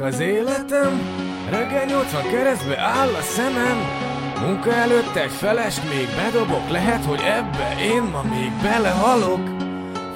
az életem. Reggel 80 keresztbe áll a szemem. Munka előtt egy felest még bedobok Lehet, hogy ebbe én ma még belehalok.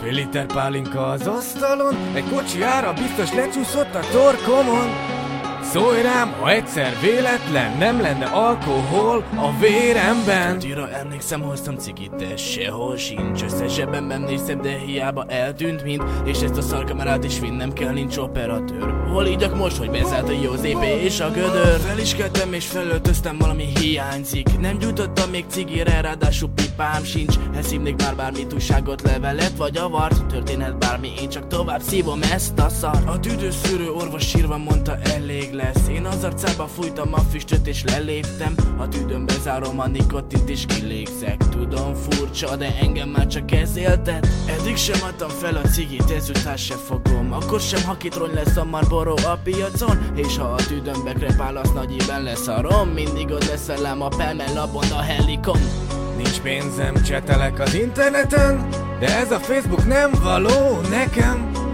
Fél liter pálinka az asztalon Egy kocsi ára biztos lecsúszott a torkomon Szólj rám, ha egyszer véletlen nem lenne alkohol a véremben. Tira emlékszem, hoztam cigit, de sehol sincs. Összes zsebemben néztem, de hiába eltűnt mind. És ezt a szarkamerát is vinnem kell, nincs operatőr. Hol ígyak most, hogy bezárt a Józép és a gödör? Feliskeltem és felöltöztem, valami hiányzik. Nem gyújtottam még cigire, ráadásul pipám sincs. Eszimnék már bármi túlságot, levelet vagy avart Történhet bármi, én csak tovább szívom ezt a szar A tüdőszűrő orvos sírva mondta elég lesz. Én az arcába fújtam a füstöt és leléptem. A tüdőn bezárom a nikotint és kilégzek. Tudom furcsa, de engem már csak ez éltet. Eddig sem adtam fel a cigit, ezután se fogom. Akkor sem hakitrony lesz a marboró a piacon. És ha a tüdőmbe krepál, az nagy éven lesz a rom. Mindig ott lesz velem a pelmel labon a helikon. Nincs pénzem, csetelek az interneten De ez a Facebook nem való nekem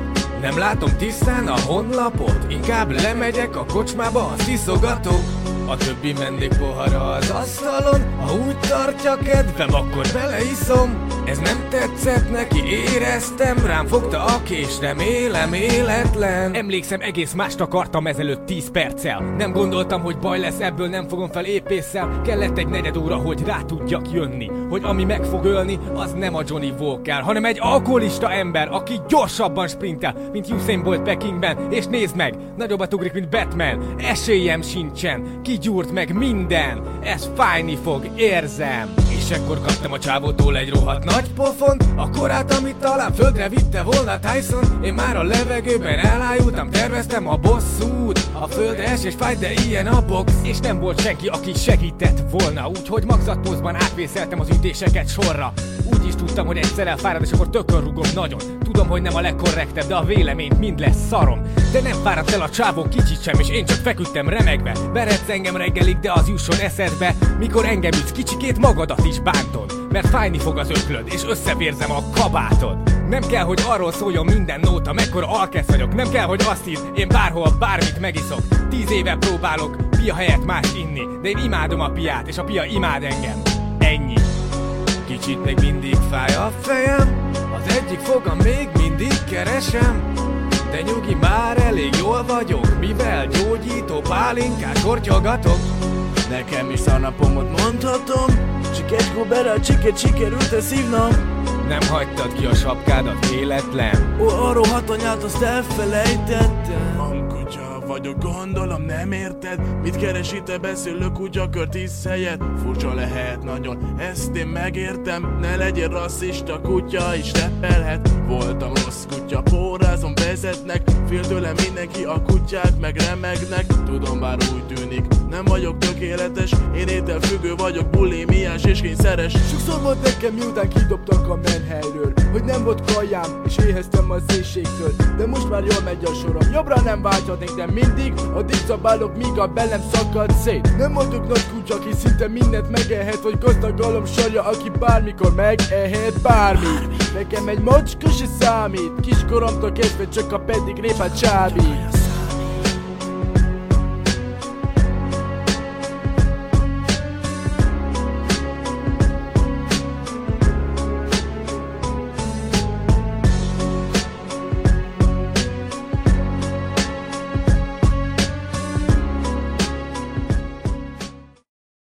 nem látom tisztán a honlapot Inkább lemegyek a kocsmába, azt iszogatok a többi mendik pohara az asztalon Ha úgy tartja kedvem, akkor beleiszom Ez nem tetszett neki, éreztem Rám fogta a kés, remélem életlen. Emlékszem, egész mást akartam ezelőtt 10 perccel. Nem gondoltam, hogy baj lesz, ebből nem fogom fel épésszel. Kellett egy negyed óra, hogy rá tudjak jönni Hogy ami meg fog ölni, az nem a Johnny Walker Hanem egy alkoholista ember, aki gyorsabban sprintel Mint Usain Bolt Pekingben. És nézd meg, nagyobbat ugrik, mint Batman. Esélyem sincsen, ki gyúrt meg minden. Ez fájni fog, érzem És ekkor kaptam a csávótól egy rohadt nagy pofont. A korát, amit talán földre vitte volna Tyson Én már a levegőben elájultam, terveztem a bosszút. A földre esés fájt, de ilyen a box. És nem volt senki, aki segített volna. Úgyhogy magzatpózban átvészeltem az ütéseket sorra. Úgy is tudtam, hogy egyszer elfárad, és akkor tökön rugom nagyon. Tudom, hogy nem a legkorrektebb, de a véleményt mind lesz szarom De nem fáradt el a csávó kicsit sem, és én csak feküdtem remegve. Veretsz engem reggelig, de az jusson eszedbe. Mikor engem ütsz kicsikét magadat is bántod Mert fájni fog az öklöd, és összevérzem a kabátod. Nem kell, hogy arról szóljon minden nóta, mekkora alkesz vagyok. Nem kell, hogy azt hidd, én bárhol bármit megiszok. Tíz éve próbálok pia helyett más inni De én imádom a piát, és a pia imád engem. Ennyi. Kicsit még mindig fáj a fejem Az egyik fogam még mindig keresem. De nyugi, már elég jól vagyok Mivel gyógyító pálinkát kortyogatok. Nekem is szarnapomot mondhatom Csak kubera csiket sikerült szívnom. Nem hagytad ki a sapkádat véletlen? Ó, arról hatanyát azt elfelejtettem. Hangkutya vagyok, gondolom nem érted. Mit keres itt a beszélő kutyakör tíz helyet? Furcsa lehet nagyon, ezt én megértem. Ne legyél rasszista, kutya is repelhet. Voltam rossz kutya, pórázom vezetnek. Fél tőlem mindenki, a kutyák meg remegnek. Tudom bár úgy tűnik, nem vagyok tökéletes Én ételfüggő vagyok, bulimiás és kényszeres. Sokszor volt nekem miután kidobtak a menhelyről Hogy nem volt kajám, és éheztem az éjségtől. De most már jól megy a sorom. Jobbra nem válthatnék, de mindig Addig szabálok, míg a belem szakad szét. Nem vagyok nagy kutya, aki szinte mindent megehet Vagy gazdag galom sarja, aki bármikor megehet bármit Nekem egy macska se számít Kiskoromtól kezdve csak a pedig répát csábít